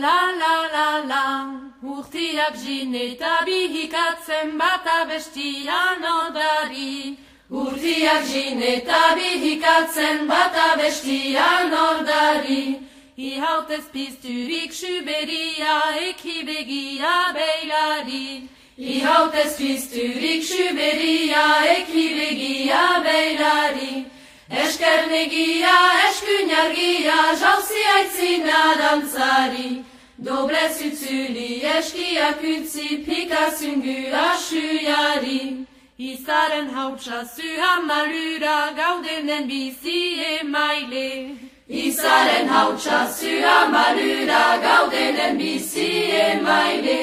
la la la la. Urtiak jin eta bihikatzen bata bestian odari Urtiak jin eta bihikatzen bata bestian odari Ihautez pizturik suberia ekibegia beilari. Ihautez pizturik suberia ekibegia Eskernegia, eskuinargia, jauzi aitzina dantzari. Doble zutzuli, eskiak utzi, pikazungu asuiari. Izaren hautsa zuha malura, gaudenen bizi emaile. Izaren hautsa zuha malura, gaudenen bizi emaile.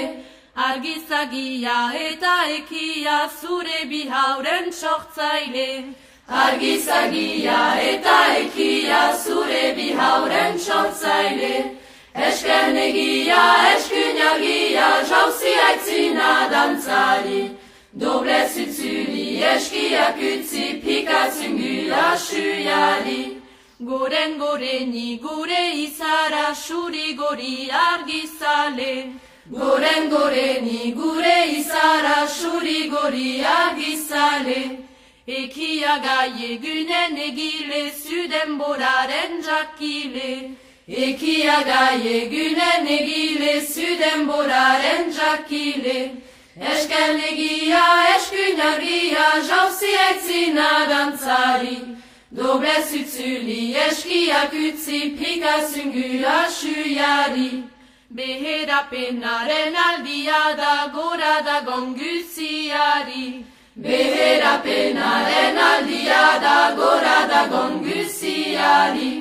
Argizagia eta ekia zure bihauren sortzaile. Argizagia eta ekia zure bihauren sortzaile. Eskernegia, eskuinagia, jauzi aitzina dantzari. Doble zutzuli, eskiak utzi, pikatzungu asuiari. Goren goreni, gure izara, suri gori argizale. Goren goreni, gure izara, suri gori argizale. Ekia gaie günen egile, züden boraren jakile. Ekia gaie günen egile, züden boraren jakile. Eşken egia, eşkün argia, jauzi etzin adantzari. Doble sütsüli, eşkia kütsi, pika süngüya şüyari. Behera penaren aldia da, gora da gongüziari. Beherapenaren aldia da, gora da gonguziari.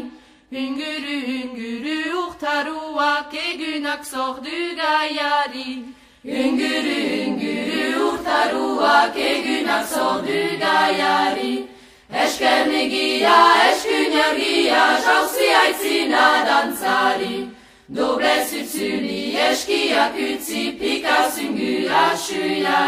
Hüngürü hüngürü urtaruak egunak zordu gaiari. Hüngürü hüngürü urtaruak egunak zordu gaiari. Eskernegia, eskuinagia, jauzi aitzina dantzari. Doble zutzuli, eskiak utzi, pikazungu asuiari.